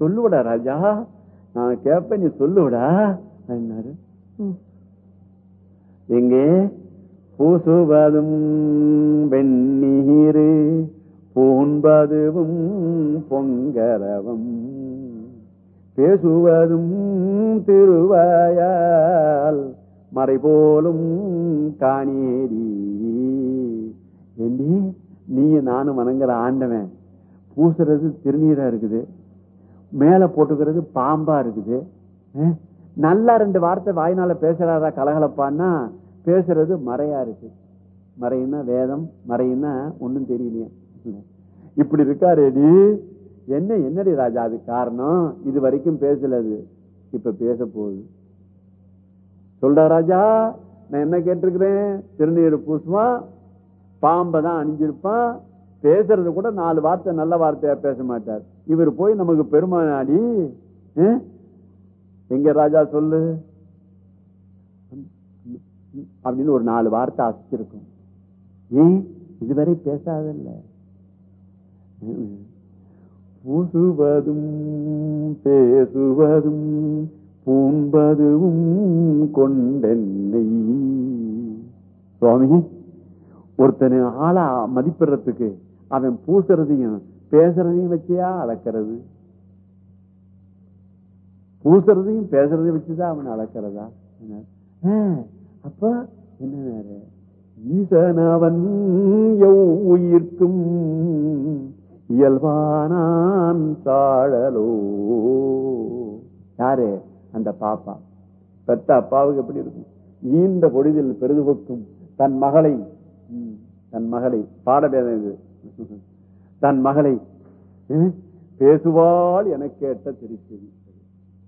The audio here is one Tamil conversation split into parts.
சொல்லுவடா ராஜா. நான் கேட்பேன் நீ சொல்லுவடா என்னாரு. எங்கே? பூசுவதும் வெந்நீரு பூண்பதுவும் பொங்கரவம். பேசுவதும் திருவாயால் மறைபோலும் காணேடி ஏண்டி நீ நானும் வணங்குற ஆண்டவன். பூசுறது திருநீரா இருக்குது. மேல போட்டுக்கிறது பாம்பா இருக்குது. நல்லா ரெண்டு வார்த்தை வாய்னால பேசுறாரா கலகலப்பான்னா பேசுறது மறையா இருக்கு. மறையினா வேதம் மறையினா ஒன்றும் தெரியலையா. இப்படி இருக்காரேடி. என்ன என்னடி ராஜா அது காரணம்? இது வரைக்கும் பேசலது. இப்ப பேச போகுது. சொல்ற ராஜா நான் என்ன கேட்டிருக்கிறேன்? திருநீர் பூசுவான் பாம்பை தான் அணிஞ்சிருப்பான் பேசுறது கூட நாலு வார்த்தை நல்ல வார்த்தையா பேச மாட்டார். இவர் போய் நமக்கு பெருமானாடி அஹ்? எங்க ராஜா சொல்லு. அப்படின்னு ஒரு நாலு வார்த்தை அசிச்சிருக்கும். ஏன் இதுவரை பேசாதல்ல. பூசுவதும் பேசுவதும் பூம்பதுவும் கொண்டென்னை. சுவாமி ஒருத்தனை ஆளா மதிப்பிடுறதுக்கு அவன் பூசுறதையும் பேசுறதையும் வச்சியா அளக்கிறது? பூசுறதையும் பேசுறதையும் வச்சுதான் அவன் அளக்கிறதா? அப்ப என்ன வேற? ஈசனவன் உயிர்க்கும் இயல்பானான் தாழலோ யாரு? அந்த பாப்பா. பெத்த அப்பாவுக்கு எப்படி இருக்கும்? ஈந்த பொழுதில் பெருதுபோக்கும் தன் மகளை. தன் மகளை. பாடபேதம் இது. தன் மகளை பேசுவாள் என கேட்ட திருச்செவி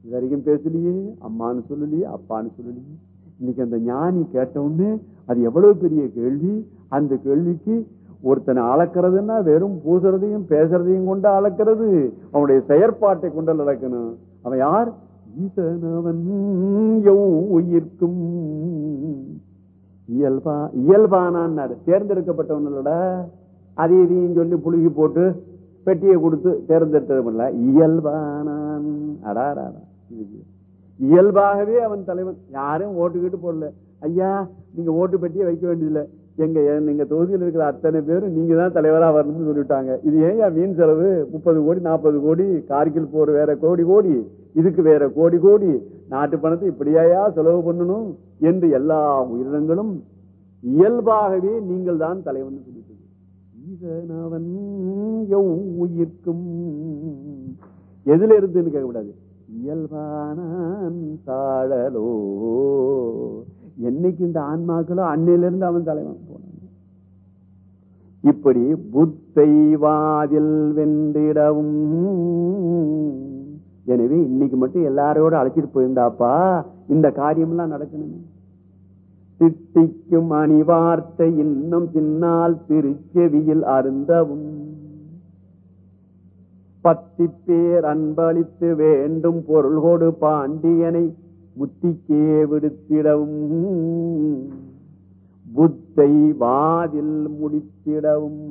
இது வரைக்கும் பேசலையே அம்மான்னு சொல்லலையே அப்பான்னு சொல்லலையே. இன்னைக்கு அந்த ஞானி கேட்ட உடனே அது எவ்வளவு பெரிய கேள்வி. அந்த கேள்விக்கு ஒருத்தனை அளக்கிறதுன்னா வெறும் பூசுறதையும் பேசுறதையும் கொண்டு அளக்கிறது. அவனுடைய செயற்பாட்டை கொண்டு அளக்கணும். அவன் யார்? ஈசனவன் உயிர்க்கும். இயல்பா இயல்பானான்னாரு. தேர்ந்தெடுக்கப்பட்டவனோட அதை இதையும் சொல்லி புழுகி போட்டு பெட்டியை கொடுத்து தேர்ந்தெடுத்தது இயல்பானான் அடாரா இதுக்கு இயல்பாகவே அவன் தலைவன். யாரும் ஓட்டுக்கிட்டு போடல. ஐயா நீங்க ஓட்டு பெட்டியை வைக்க வேண்டியதில்லை. எங்க எங்க தொகுதியில் இருக்கிற அத்தனை பேரும் நீங்க தான் தலைவராக வரணும்னு சொல்லிட்டாங்க இது ஏன் மீன் செலவு? முப்பது கோடி நாற்பது கோடி கார்கில் போர் வேற கோடி கோடி. இதுக்கு வேற கோடி கோடி. நாட்டு பணத்தை இப்படியாயா செலவு பண்ணணும்? என்று எல்லா உயிரினங்களும் இயல்பாகவே நீங்கள் தான் தலைவன். ஈசனவன் உயிர்க்கும் எதுல இருந்துன்னு கேட்கக்கூடாது இயல்பான தாழலோ. என்னைக்கு இந்த ஆன்மாக்களோ அன்னையிலிருந்து அவன் தலைவன் போனான். இப்படி புத்தை வாதில் வென்றிடவும். எனவே இன்னைக்கு மட்டும் எல்லாரோட அழைச்சிட்டு போயிருந்தாப்பா இந்த காரியம்லாம் நடக்கணும். திட்டிக்கும் அணிவார்த்தை இன்னும் தின்னால் திருச்செவியில் அருந்தவும். பத்தி பேர் அன்பளித்து வேண்டும் பொருள் கொடு பாண்டியனை முத்திக்கே விடுத்திடவும். புத்தை வாதில் முடித்திடவும்.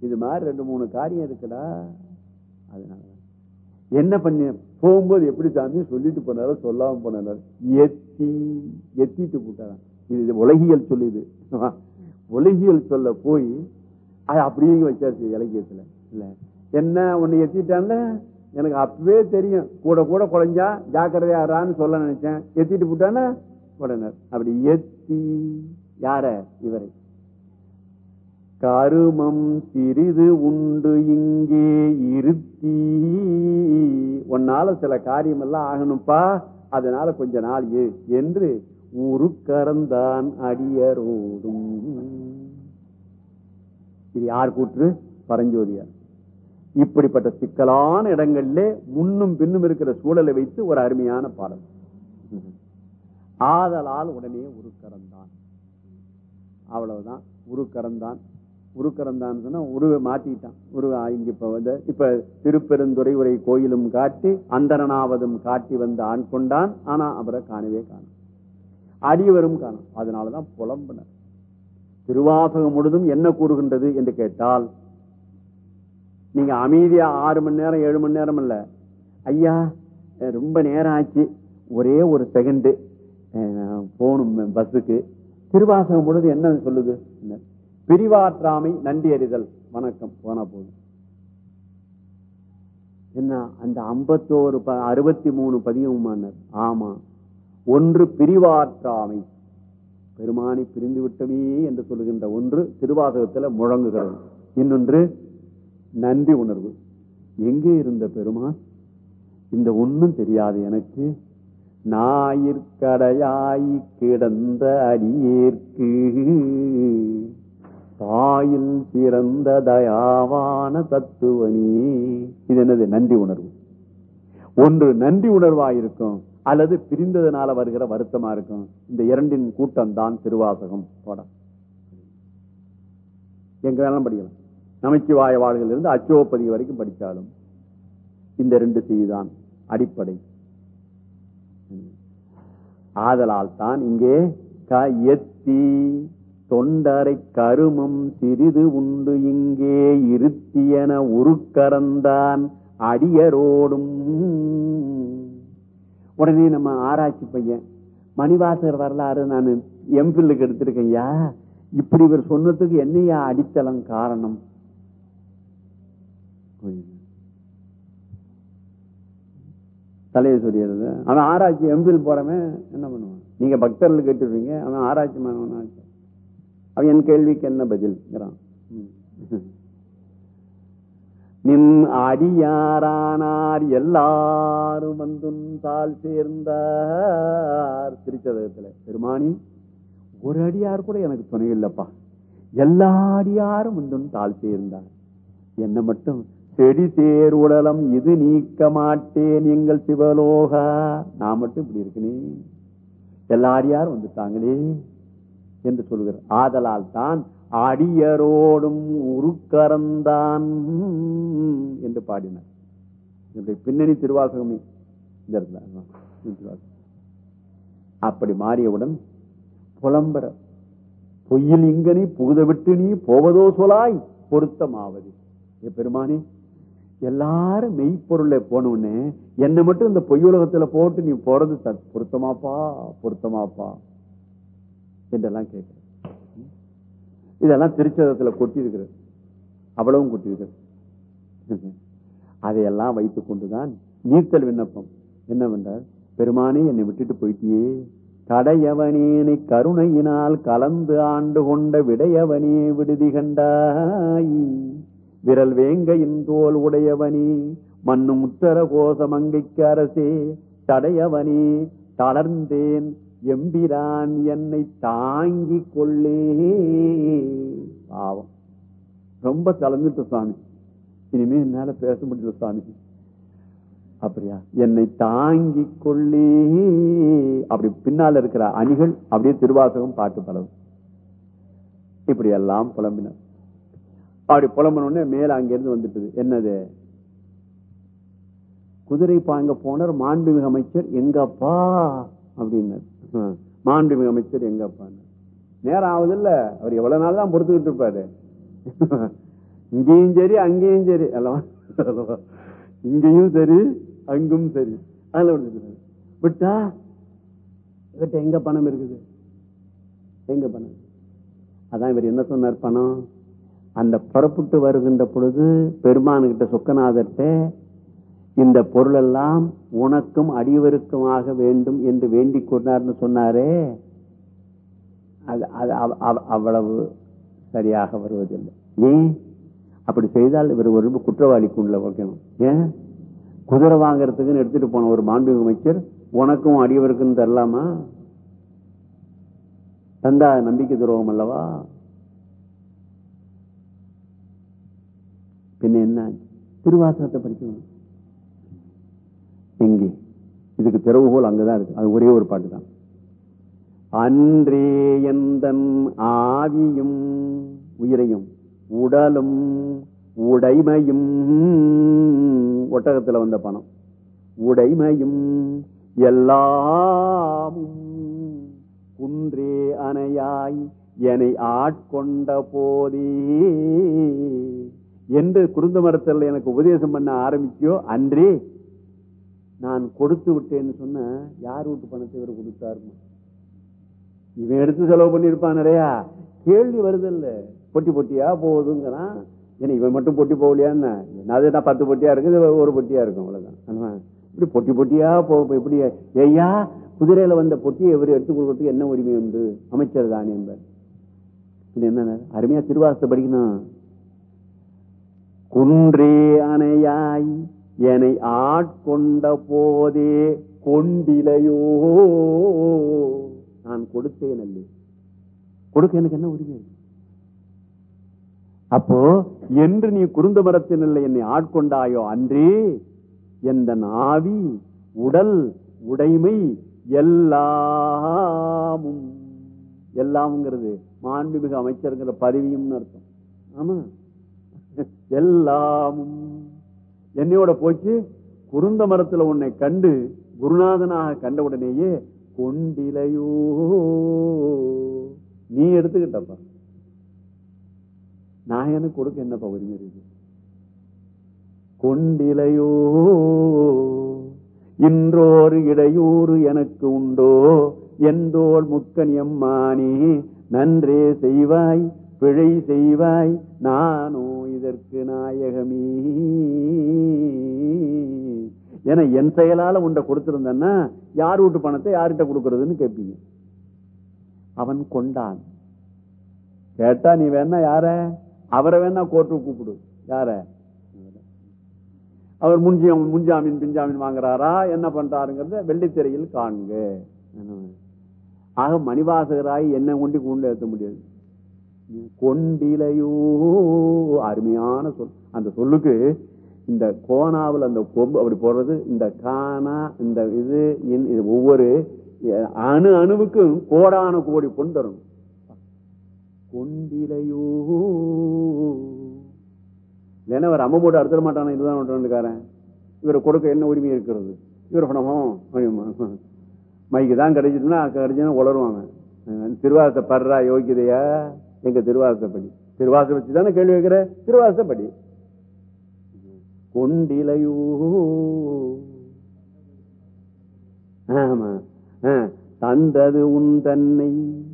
இது மாதிரி ரெண்டு மூணு காரியம் இருக்குடா. அதனால என்ன பண்ண போகும்போது எப்படி சாமி சொல்லிட்டு போனாலும் சொல்லாம போனாலும் எத்தி எத்திட்டு போட்டாராம் இது உலகியல் சொல்லுது. உலகியல் சொல்ல போய் அது அப்படியே வச்சாச்சு இலக்கியத்துல. இல்ல. என்ன உன்னை எத்திட்டான்ல எனக்கு அப்பவே தெரியும். கூட கூட குழஞ்சா ஜாக்கிரதையாரான்னு சொல்ல நினைச்சேன். எத்திட்டு போட்டானா உடனே அப்படி எத்தி யார? இவரை. கருமம் சிறிது உண்டு இங்கே இருத்தி. உன்னால சில காரியம் எல்லாம் ஆகணும்ப்பா அதனால கொஞ்ச நாள் ஏ என்று உருக்கறந்தான் அடியரோடும். இது யார் கூற்று? பரஞ்சோதியார். இப்படிப்பட்ட சிக்கலான இடங்களிலே முன்னும் பின்னும் இருக்கிற சூழலை வைத்து ஒரு அருமையான பாடல். ஆதலால் உடனே உருக்கறந்தான். அவ்வளவுதான். உருக்கறந்தான். உருக்கறந்தான் சொன்னா உருவை மாத்திட்டான். உருவ இங்க இப்ப வந்து இப்ப திருப்பெருந்துறை உரை கோயிலும் காட்டி அந்தரனாவதும் காட்டி வந்து ஆண் கொண்டான். ஆனா அவரை காணவே காணும் அடியவரும் காணும் அதனாலதான் புலம்பினர். திருவாசகம் முழுதும் என்ன கூறுகின்றது என்று கேட்டால் நீங்க அமைதியா ஆறு மணி நேரம் ஏழு மணி நேரம் இல்ல. ஐயா ரொம்ப நேரம் ஆச்சு. ஒரே ஒரு செகண்டு போகணும் பஸ்ஸுக்கு திருவாசகம் முழுது என்ன சொல்லுது? பிரிவாற்றாமை நன்றி அறிதல். வணக்கம். போன போதும் என்ன? அந்த ஐம்பத்தோரு ப- அறுபத்தி மூணு பதியமானர் ஆமா. ஒன்று பிரிவாற்றாமை. பெருமானை பிரிந்து விட்டமே என்று சொல்லுகின்ற ஒன்று திருவாசகத்தில் முழங்குகிறது. இன்னொன்று நன்றி உணர்வு. எங்கே இருந்த பெருமான்? இந்த ஒன்றும் தெரியாது எனக்கு. நாயிற்கடையாய் கிடந்த அடியேற்கு. தாயில் சிறந்த தயாவான தத்துவனி. இது என்னது? நன்றி உணர்வு. ஒன்று நன்றி உணர்வா இருக்கும் அல்லது பிரிந்ததுனால வருகிற வருத்தமா இருக்கும். இந்த இரண்டின் கூட்டம் தான் திருவாசகம் படம். எங்க வேணாலும் படிக்கலாம். நமச்சிவாய வாழ்கள் இருந்து அச்சோப்பதி வரைக்கும் படித்தாலும் இந்த ரெண்டு செய்திதான் அடிப்படை. ஆதலால் தான் இங்கே க எத்தி தொண்டரை கருமம் சிறிது உண்டு இங்கே இருத்தியன உருக்கறந்தான் அடியரோடும். உடனே நம்ம ஆராய்ச்சி பையன் மணிவாசகர் வரலாறு நான் எம்பில்லுக்கு எடுத்திருக்கேன் ஐயா. இப்படி இவர் சொன்னதுக்கு என்னையா அடித்தளம் காரணம்? தலையை சொல்லிடுறது அவன் ஆராய்ச்சி எம்பில் போறவன் என்ன பண்ணுவான்? நீங்க பக்தர்கள் கேட்டுருவீங்க அவன் ஆராய்ச்சி மாணவன் ஆச்சு. அவன் என் கேள்விக்கு என்ன பதில்ங்கிறான் ம். நின் அடியாரானார் எல்லாரும் வந்தும் தாழ் சேர்ந்தார். திருச்சதகத்துல பெருமானி ஒரு அடியார் கூட எனக்கு துணை இல்லப்பா. எல்லா அடியாரும் வந்தும் தாழ் சேர்ந்தார். என்ன மட்டும் செடி சேர் உடலம் இது நீக்க மாட்டேன் எங்கள் சிவலோகா. நான் மட்டும் இப்படி இருக்கனே. எல்லா அடியாரும் வந்துட்டாங்களே என்று சொல்கிறார். ஆதலால் தான் அடியரோடும் உருக்கரந்தான் என்று பாடினார். என்னுடைய பின்னணி திருவாசகமே. இந்த இடத்துல அப்படி மாறியவுடன் புலம்பர பொய்யில் இங்கனி புகுத விட்டு நீ போவதோ சொலாய் பொருத்தமாவது. ஏ பெருமானே எல்லாரும் மெய்ப்பொருளை போனவுடனே என்னை மட்டும் இந்த பொய்யுலகத்துல போட்டு நீ போறது பொருத்தமாப்பா பொருத்தமாப்பா. என்றெல்லாம் கேட்கிறேன் இதெல்லாம் திருச்சதத்தில் கொட்டி இருக்கிறது அவ்வளவும் கொட்டி இருக்கிறது அதையெல்லாம் வைத்துக் கொண்டுதான் நீர்த்தல் விண்ணப்பம் என்னவென்றால் பெருமானே என்னை விட்டுட்டு போயிட்டியே. கடையவனேனை கருணையினால் கலந்து ஆண்டு கொண்ட விடையவனே விடுதி கண்டாய். விரல் வேங்கையின் தோல் உடையவனே மண்ணும் உத்தர கோச மங்கைக்கு அரசே. தடையவனே தளர்ந்தேன். எம்பிரான் என்னை தாங்கி கொள்ளே. பாவம். ரொம்ப தளர்ந்துட்டு சுவாமி. இனிமே என்னால பேச முடியல சுவாமி. அப்படியா? என்னை தாங்கி கொள்ளே. அப்படி பின்னால இருக்கிற அணிகள் அப்படியே திருவாசகம் பாட்டு பலவும். இப்படி எல்லாம் புலம்பினர் அப்படி புலம்பின உடனே மேல அங்கிருந்து வந்துட்டது. என்னது? குதிரை பாங்க போனர் மாண்புமிகு அமைச்சர் எங்கப்பா? அப்படின்னார். மாண்புமிகு அமைச்சர் எங்கப்பா? நேரம் ஆகுது இல்ல அவர் எவ்வளவு நாள் தான் பொறுத்துக்கிட்டு இருப்பாரு. இங்கேயும் சரி அங்கேயும் சரி. எல்லாம் இங்கேயும் சரி அங்கும் சரி. அதுல விடுறது விட்டா? இவர்கிட்ட எங்க பணம் இருக்குது? எங்க பணம்? அதான் இவர் என்ன சொன்னார்? பணம். அந்த புறப்பட்டு வருகின்ற பொழுது பெருமானுகிட்ட சொக்கநாதர்கிட்ட இந்த பொருள் எல்லாம் உனக்கும் அடியவருக்குமாக வேண்டும் என்று வேண்டிக் கொண்டார்னு சொன்னாரே. அது அது அவ- அவ- அவ்வளவு சரியாக வருவதில்லை. ஏன்? அப்படி செய்தால் இவர் ஒரு குற்றவாளிக்கு உள்ள வைக்கணும். ஏன்? குதிரை வாங்குறதுக்குன்னு எடுத்துட்டு போன ஒரு மாண்புமிகு அமைச்சர் உனக்கும் அடியவருக்கும் தரலாமா? தந்தா நம்பிக்கை துரோகம் அல்லவா? பின்ன என்ன திருவாசகத்தை படிக்கணும். எங்கே இதுக்கு திறவுகோல் அங்கதான் இருக்கு. அது ஒரே ஒரு பாட்டு தான். அன்றே எந்தன் ஆவியும் உயிரையும் உடலும் உடைமையும் ஒட்டகத்துல வந்த பணம். உடைமையும் எல்லாமும் குன்றே அணையாய் என்னை ஆட்கொண்ட போதே. என்று குருந்த மரத்தில் எனக்கு உபதேசம் பண்ண ஆரம்பிச்சியோ? அன்றே நான் கொடுத்து விட்டேன்னு சொன்ன யார் வீட்டு பணத்தை இவர் கொடுத்தாருமா? இவன் எடுத்து செலவு பண்ணியிருப்பான் நிறையா. கேள்வி வருதில்ல. பொட்டி பொட்டியா போகுதுங்கிறான். ஏன்னா இவன் மட்டும் பொட்டி போகலையான்னு அது நான் பத்து பொட்டியா இருக்குது? ஒரு பொட்டியா இருக்கும் அவ்வளவுதான். இப்படி பொட்டி பொட்டியா போ இப்படி ஐயா குதிரையில வந்த பொட்டியை இவர் எடுத்து கொடுக்கறதுக்கு என்ன உரிமை உண்டு? அமைச்சர் தானே என்பார். இது என்ன அருமையா திருவாசத்தை படிக்கணும். குன்றே அணையாய் என்னை ஆட்கொண்ட போதே கொண்டிலையோ. நான் கொடுத்தேன் அல்ல. கொடுக்க எனக்கு என்ன உரிமை? அப்போ என்று நீ குருந்த மரத்தினில்லை என்னை ஆட்கொண்டாயோ அன்றே எந்த நாவி உடல் உடைமை எல்லாமும் எல்லாம்ங்கிறது மாண்புமிகு அமைச்சருங்கிற பதவியும் அர்த்தம். ஆமா. எல்லாமும் என்னையோட போச்சு? குருந்த மரத்துல உன்னை கண்டு குருநாதனாக கண்ட உடனேயே கொண்டிலையோ நீ எடுத்துக்கிட்டப்பா. நான் எனக்கு கொடுக்க என்னப்பா உரிமை இருக்கு கொண்டிலையோ இன்றோரு இடையூறு எனக்கு உண்டோ? எந்தோள் முக்கன் நன்றே செய்வாய் பிழை செய்வாய் நானோ இதற்கு நாயகமே. என என் செயலால உண்ட கொடுத்திருந்தன்னா யார் வீட்டு பணத்தை யார்கிட்ட கொடுக்கறதுன்னு கேட்பீங்க அவன் கொண்டான். கேட்டா நீ வேணா யார? அவரை வேணா கோர்ட்டு கூப்பிடு. யார? அவர் முன்ஜி முன்ஜாமீன் பின்ஜாமீன் வாங்குறாரா? என்ன பண்றாருங்கிறத வெள்ளித்திரையில் காண்க. ஆக மணிவாசகராய் என்ன கொண்டு கூண்டு ஏற்ற முடியாது. கொண்டிலையோ? அருமையான சொல். அந்த சொல்லுக்கு இந்த கோணாவில் அந்த கொம்பு அப்படி போடுறது இந்த காணா இந்த இது இது ஒவ்வொரு அணு அணுவுக்கும் கோடான கோடி கொண்டு வரணும் கொண்டிலையோ? இல்லைன்னா அவர் அம்மா போட்டு அடுத்த மாட்டானா? இதுதான் ஒன்றுக்காரன் இவரை கொடுக்க என்ன உரிமை இருக்கிறது? இவர் பணமும் மைக்கு தான் கிடைச்சதுன்னா கிடைச்சுன்னா உளருவாங்க. திருவாரத்தை படுறா யோகிதையா? எங்க திருவாசப்படி. திருவாச வச்சு தானே கேள்வி வைக்கிற? திருவாசப்படி. கொண்டிலையூ. ஆமா. தந்தது உன் தன்னை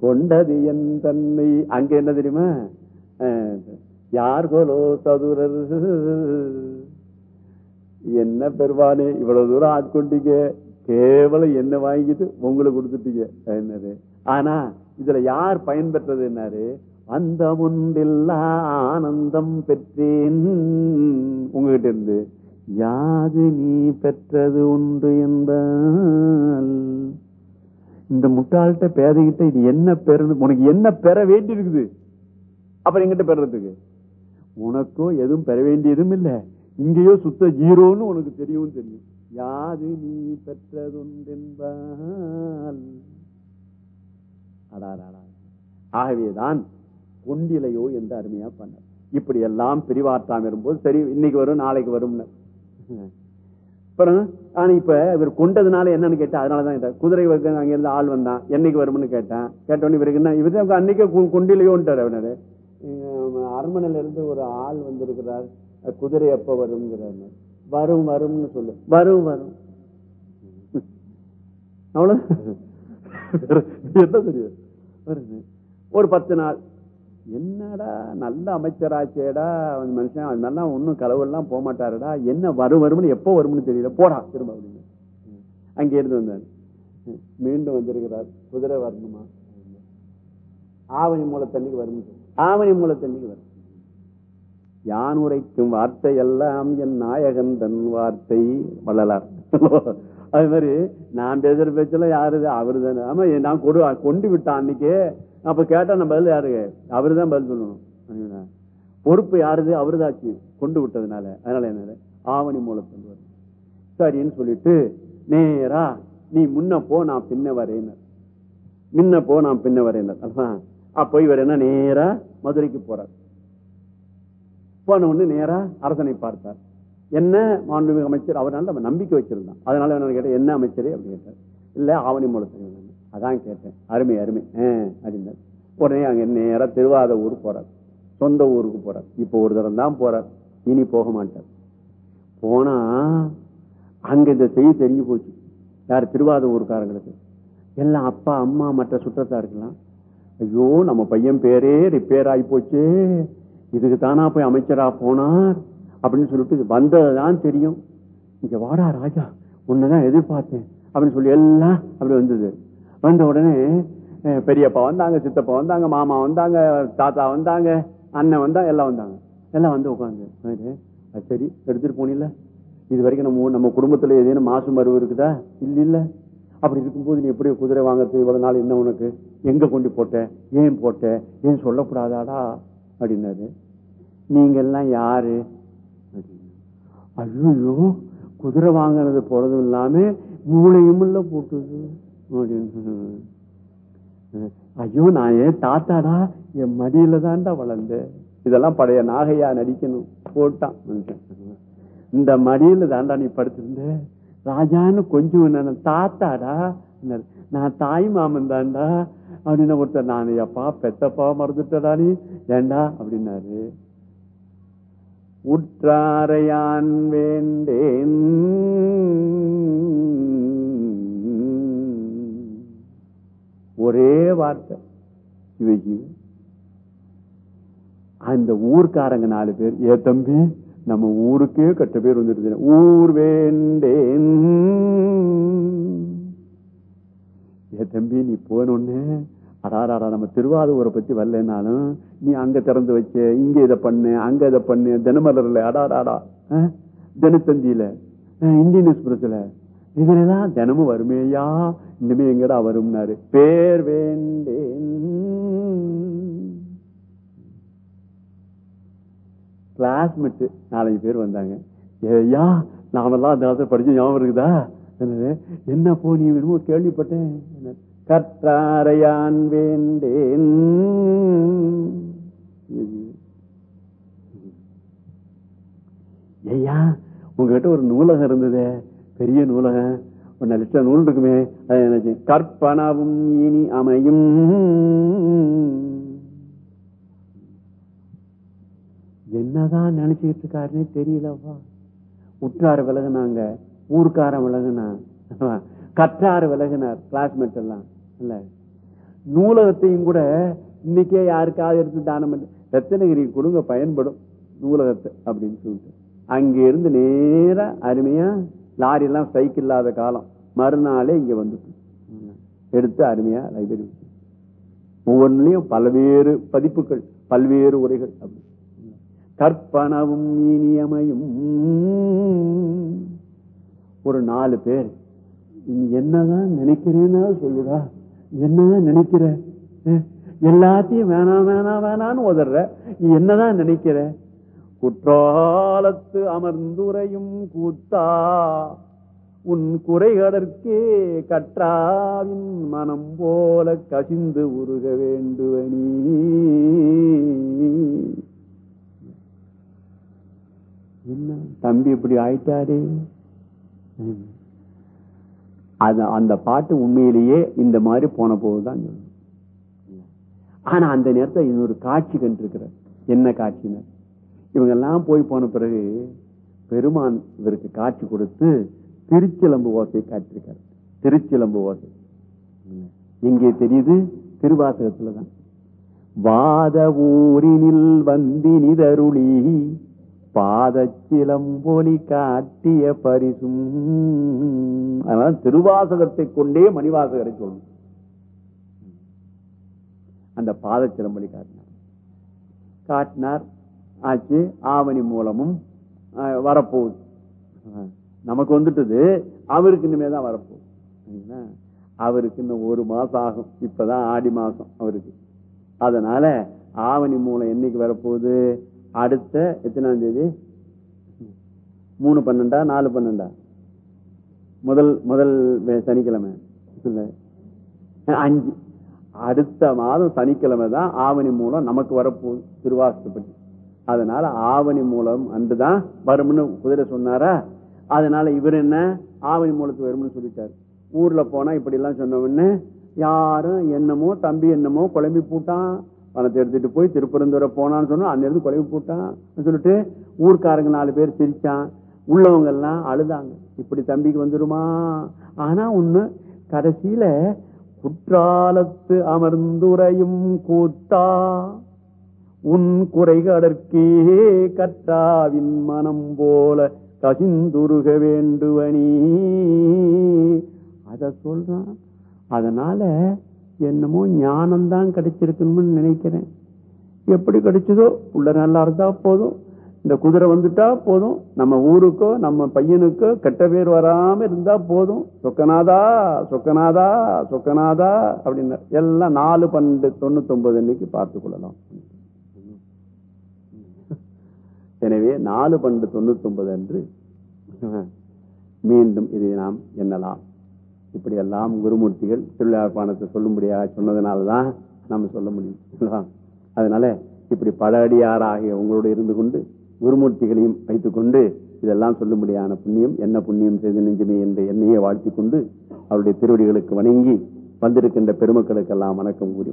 கொண்டது என் தன்னை. அங்க என்ன தெரியுமா? ஆ, யார் கோலோ சதுரர். என்ன பெருவானே இவ்வளவு தூரம் ஆட்கொண்டீங்க. கேவலம் என்ன வாங்கிட்டு உங்களுக்கு கொடுத்துட்டீங்க? என்னது? ஆனா இதுல யார் பயன்பெற்றது என்னாரு அந்த முன்றில்லா ஆனந்தம் பெற்றேன். உங்ககிட்ட இருந்து யாது நீ பெற்றது உண்டு என்பால்? இந்த முட்டாள்கிட்ட பேதைகிட்ட இது என்ன பெறணும் உனக்கு என்ன பெற வேண்டி இருக்குது அப்புறம் எங்கிட்ட பெறதுக்கு உனக்கோ எதுவும் பெற வேண்டியதும் இல்லை. இங்கேயோ சுத்த ஜீரோன்னு உனக்கு தெரியும் தெரியும். யாது நீ பெற்றதுண்டென்பால் அடாடாடா ஆகவேதான் கொண்டிலையோ என்று அருமையா பண்ண. இப்படி எல்லாம் பிரிவாற்றாம இருக்கும்போது சரி இன்னைக்கு வரும் நாளைக்கு வரும் அப்புறம் ஆனா இப்ப இவர் கொண்டதுனால என்னன்னு கேட்டா அதனாலதான் கேட்டேன். குதிரை அங்க இருந்து ஆள் வந்தான். என்னைக்கு வரும்னு கேட்டேன். கேட்டோன்னு இவருக்கு என்ன இவரு அன்னைக்கே கொண்டிலையோன்ட்டார் அவனாரு அரண்மனையில இருந்து ஒரு ஆள் வந்திருக்கிறார். குதிரை எப்ப வருங்கிறார் வரும் வரும்னு சொல்லு. வரும் வரும். அவ்வளவு. என்ன தெரியும்? வருது. ஒரு பத்து நாள். என்னடா நல்ல அமைச்சராச்சேடா. அவன் மனுஷன் அது ஒன்றும் ஒன்னும் போக மாட்டாருடா. என்ன வரும் வரும்னு எப்போ வரும்னு தெரியல. போடா திரும்ப அப்படின்னு. அங்கே இருந்து வந்தார். மீண்டும் வந்திருக்கிறார். குதிரை வரணுமா? ஆவணி மூலத்தண்ணிக்கு வரும் ஆவணி மூலத்தண்ணிக்கு வரும் யான் உரைக்கும் வார்த்தை எல்லாம் என் நாயகன் தன் வார்த்தை. வள்ளலார். அது மாதிரி நான் பேசுற பேச்செல்லாம் யாருது அவரு தானே ஆமா நான் கொடு கொண்டு விட்டான் அன்னைக்கு. அப்ப கேட்டா நான் பதில் யாரு? அவரு தான் பதில் சொல்லணும். பொறுப்பு யாருது? அவருதாச்சு கொண்டு விட்டதுனால. அதனால என்ன ஆவணி மூலத்தில் வரும் சரின்னு சொல்லிட்டு நேரா நீ முன்ன போ நான் பின்ன வரேனர் முன்ன போ நான் பின்ன வரேனர் அதான் அப்போ இவர் என்ன? நேரா மதுரைக்கு போறார். போன உடனே நேரா அரசனை பார்த்தார். என்ன மாண்புமிகு அமைச்சர்? அவரால் நம்ம நம்பிக்கை வச்சிருந்தான். அதனால என்ன கேட்டேன் என்ன அமைச்சரே? அப்படின்னு கேட்டார். இல்லை ஆவணி மூலத்தில் அதான் கேட்டேன். அருமை அருமை. ஆ, அப்படின்னார். உடனே அங்கே நேராக திருவாத ஊர் போறார். சொந்த ஊருக்கு போறார். இப்போ ஒரு தரம் தான் போறார். இனி போக மாட்டார். போனா அங்க இந்த செய்தி தெரிஞ்சு போச்சு. யார்? திருவாத ஊருக்காரங்களுக்கு. எல்லாம் அப்பா அம்மா மற்ற சுற்றத்தாருக்கெல்லாம் ஐயோ நம்ம பையன் பேரே ரிப்பேர் ஆகி போச்சு. இதுக்கு தானா போய் அமைச்சரா போனார்? அப்படின்னு சொல்லிட்டு வந்ததுதான் தெரியும். இங்க வாடா ராஜா உன்னதான் எதிர்பார்த்தேன் அப்படின்னு சொல்லி எல்லாம் அப்படி வந்தது. வந்த உடனே பெரியப்பா வந்தாங்க சித்தப்பா வந்தாங்க மாமா வந்தாங்க தாத்தா வந்தாங்க அண்ணன் வந்தா எல்லாம் வந்தாங்க. எல்லாம் வந்து உட்காந்து சரி எடுத்துட்டு போனில இது வரைக்கும் நம்ம நம்ம குடும்பத்துல ஏதேனும் மாசு மருவு இருக்குதா? இல்ல இல்ல. அப்படி இருக்கும்போது நீ எப்படி குதிரை வாங்குறது இவ்வளவு நாள் என்ன உனக்கு? எங்க கொண்டு போட்ட? ஏன் போட்ட? ஏன் சொல்லக்கூடாதாடா? அப்படின்னாரு. நீங்க எல்லாம் யாரு? ஐயோ குதிரை வாங்கினது போறதும் இல்லாம மூளையும் இல்ல போட்டுது. அப்படின்னு ஐயோ நான் ஏன் தாத்தாடா? என் மடியில தான்டா வளர்ந்தேன். இதெல்லாம் பழைய நாகையா நடிக்கணும். போட்டான் இந்த மடியில தாண்டா நீ படுத்திருந்த. ராஜான்னு கொஞ்சம் என்ன தாத்தாடா? நான் தாய் மாமன் தான்டா? அப்படின்னு ஒருத்தர் நான் எப்பா பெத்தப்பா மறந்துட்டடா நீ. ஏண்டா? அப்படின்னாரு. உற்றாரையான் வேண்டேன். ஒரே வார்த்தை. இவை அந்த ஊர்க்காரங்க நாலு பேர் ஏ தம்பி நம்ம ஊருக்கே கட்ட பேர் வந்துருது ஊர் வேண்டேன். ஏ தம்பி நீ போனோன்னு அதாரா நம்ம திருவாரூரை பத்தி வரலனாலும் நீ அங்க திறந்து வச்ச இங்க இதை பண்ணு அங்க இதை பண்ணு தினமலர்ல அடாராடா தினத்தந்தியில இந்தியன் எக்ஸ்பிரஸ்ல. இதுலாம் தினமும் வருமேயா இனிமே எங்கடா வரும்னாரு. பேர் வேண்டேன். கிளாஸ்மேட் நாலஞ்சு பேர் வந்தாங்க. ஏய்யா நாமெல்லாம் அந்த காலத்துல படிச்சு ஞாபகம் இருக்குதா? என்ன போ நீ வேணுமோ கேள்விப்பட்டேன். கற்றாரையான் வேண்டேன். ஐயா உங்ககிட்ட ஒரு நூலகம் இருந்ததே. பெரிய நூலகம். ஒரு நல்ல நூல் இருக்குமே. அது என்ன கற்பனவும் இனி அமையும். என்னதான் நினைச்சுக்கிட்டு இருக்காருன்னே தெரியலவா? உற்றார் விலகுனாங்க ஊர்க்காரன் விலகுனா கற்றார் விலகுனார் கிளாஸ்மேட் எல்லாம். இல்ல. நூலகத்தையும் கூட இன்னைக்கே யாருக்காவது எடுத்து தானம் பண்ண ரத்தனகிரி கொடுங்க பயன்படும் நூலகத்தை அப்படின்னு சொல்லிட்டு. அங்க இருந்து நேரா அருமையா லாரி எல்லாம் சைக்கிள் இல்லாத காலம். மறுநாளே இங்க வந்துட்டு. எடுத்து அருமையா லைப்ரரி ஒவ்வொன்றிலையும் பல்வேறு பதிப்புகள் பல்வேறு உரைகள் அப்படி. கற்பனவும் இனியமையும். ஒரு நாலு பேர் நீ என்னதான் நினைக்கிறேன்னா சொல்லுடா? என்னதான் நினைக்கிற? எல்லாத்தையும் வேணாம் வேணாம் வேணான்னு உதற நீ என்னதான் நினைக்கிற? குற்றாலத்து அமர்ந்துரையும் கூத்தா உன் குறைகடற்கே கற்றாவின் மனம் போல கசிந்து உருக வேண்டுவனி. என்ன? தம்பி இப்படி ஆயிட்டாரே? அது அந்த பாட்டு உண்மையிலேயே இந்த மாதிரி போன போதுதான் ஆனா அந்த நேரத்தில் இன்னொரு காட்சி கண்டிருக்கிறார். என்ன காட்சினர் இவங்கெல்லாம் போய் போன பிறகு பெருமான் இவருக்கு காட்சி கொடுத்து திருச்சிலம்பு ஓசை காட்டிருக்காரு திருச்சிலம்பு ஓசை. எங்கே தெரியுது? திருவாசகத்துலதான். வாத ஊரினில் வந்தினிதருளி பாதச்சிலம்பொலி காட்டிய பரிசும். அதனால திருவாசகத்தை கொண்டே மணிவாசகரை சொல்லணும். அந்த பாதச்சிலம்பொலி காட்டினார். காட்டினார். ஆச்சு ஆவணி மூலமும் வரப்போகுது. நமக்கு வந்துட்டது அவருக்கு இனிமே தான் வரப்போகுது. அவருக்கு இன்னும் ஒரு மாசம் ஆகும். இப்பதான் ஆடி மாசம் அவருக்கு. அதனால ஆவணி மூலம் என்னைக்கு வரப்போகுது? அடுத்த எத்தனாம் தேதி? மூணு பன்னெண்டா நாலு பன்னெண்டா? முதல் முதல் சனிக்கிழமை. அஞ்சு. அடுத்த மாதம் சனிக்கிழமை தான் ஆவணி மூலம் நமக்கு வரப்போகுது திருவாசப்பட்டி அதனால ஆவணி மூலம் அன்றுதான் வரும்னு குதிரை சொன்னாரா? அதனால இவர் என்ன? ஆவணி மூலத்துக்கு வரும்னு சொல்லிட்டார். ஊர்ல போனா இப்படி எல்லாம் சொன்ன யாரும் என்னமோ தம்பி என்னமோ குழம்பி பூட்டான். பணத்தை எடுத்துட்டு போய் திருப்பரந்துரை போனான்னு சொன்னா அன்னிருந்து கொலை போட்டான் சொல்லிட்டு ஊர்க்காரங்க நாலு பேர் சிரிச்சான். உள்ளவங்க எல்லாம் அழுதாங்க. இப்படி தம்பிக்கு வந்துடுமா ஆனா ஒண்ணு கடைசியில குற்றாலத்து அமர்ந்துரையும் கூத்தா உன் குறைகடற்கே கற்றாவின் மனம் போல கசிந்துருக வேண்டுவனி. அத சொல்றான். அதனால என்னமோ ஞானம்தான் கிடைச்சிருக்கணும்னு நினைக்கிறேன். எப்படி கிடைச்சதோ உள்ள நல்லா இருந்தா போதும். இந்த குதிரை வந்துட்டா போதும். நம்ம ஊருக்கோ நம்ம பையனுக்கோ கெட்ட பேர் வராம இருந்தா போதும். சொக்கநாதா சொக்கநாதா சொக்கநாதா அப்படின்னு எல்லாம் நாலு பன்னெண்டு தொண்ணூத்தி ஒன்பது அன்னைக்கு பார்த்து கொள்ளலாம். எனவே நாலு பன்னெண்டு தொண்ணூத்தி ஒன்பது அன்று மீண்டும் இதை நாம் எண்ணலாம். இப்படி எல்லாம் குருமூர்த்திகள் திருவிழாப்பானத்தை சொல்லும்படியாக சொன்னதுனாலதான் நம்ம சொல்ல முடியும் அதனால இப்படி பல அடியாராகிய உங்களோடு இருந்து கொண்டு குருமூர்த்திகளையும் வைத்துக்கொண்டு இதெல்லாம் சொல்லும்படியான புண்ணியம் என்ன புண்ணியம் செய்து நெஞ்சுமே என்ற என்னையே வாழ்த்திக் கொண்டு அவருடைய திருவடிகளுக்கு வணங்கி வந்திருக்கின்ற பெருமக்களுக்கெல்லாம் வணக்கம் கூறி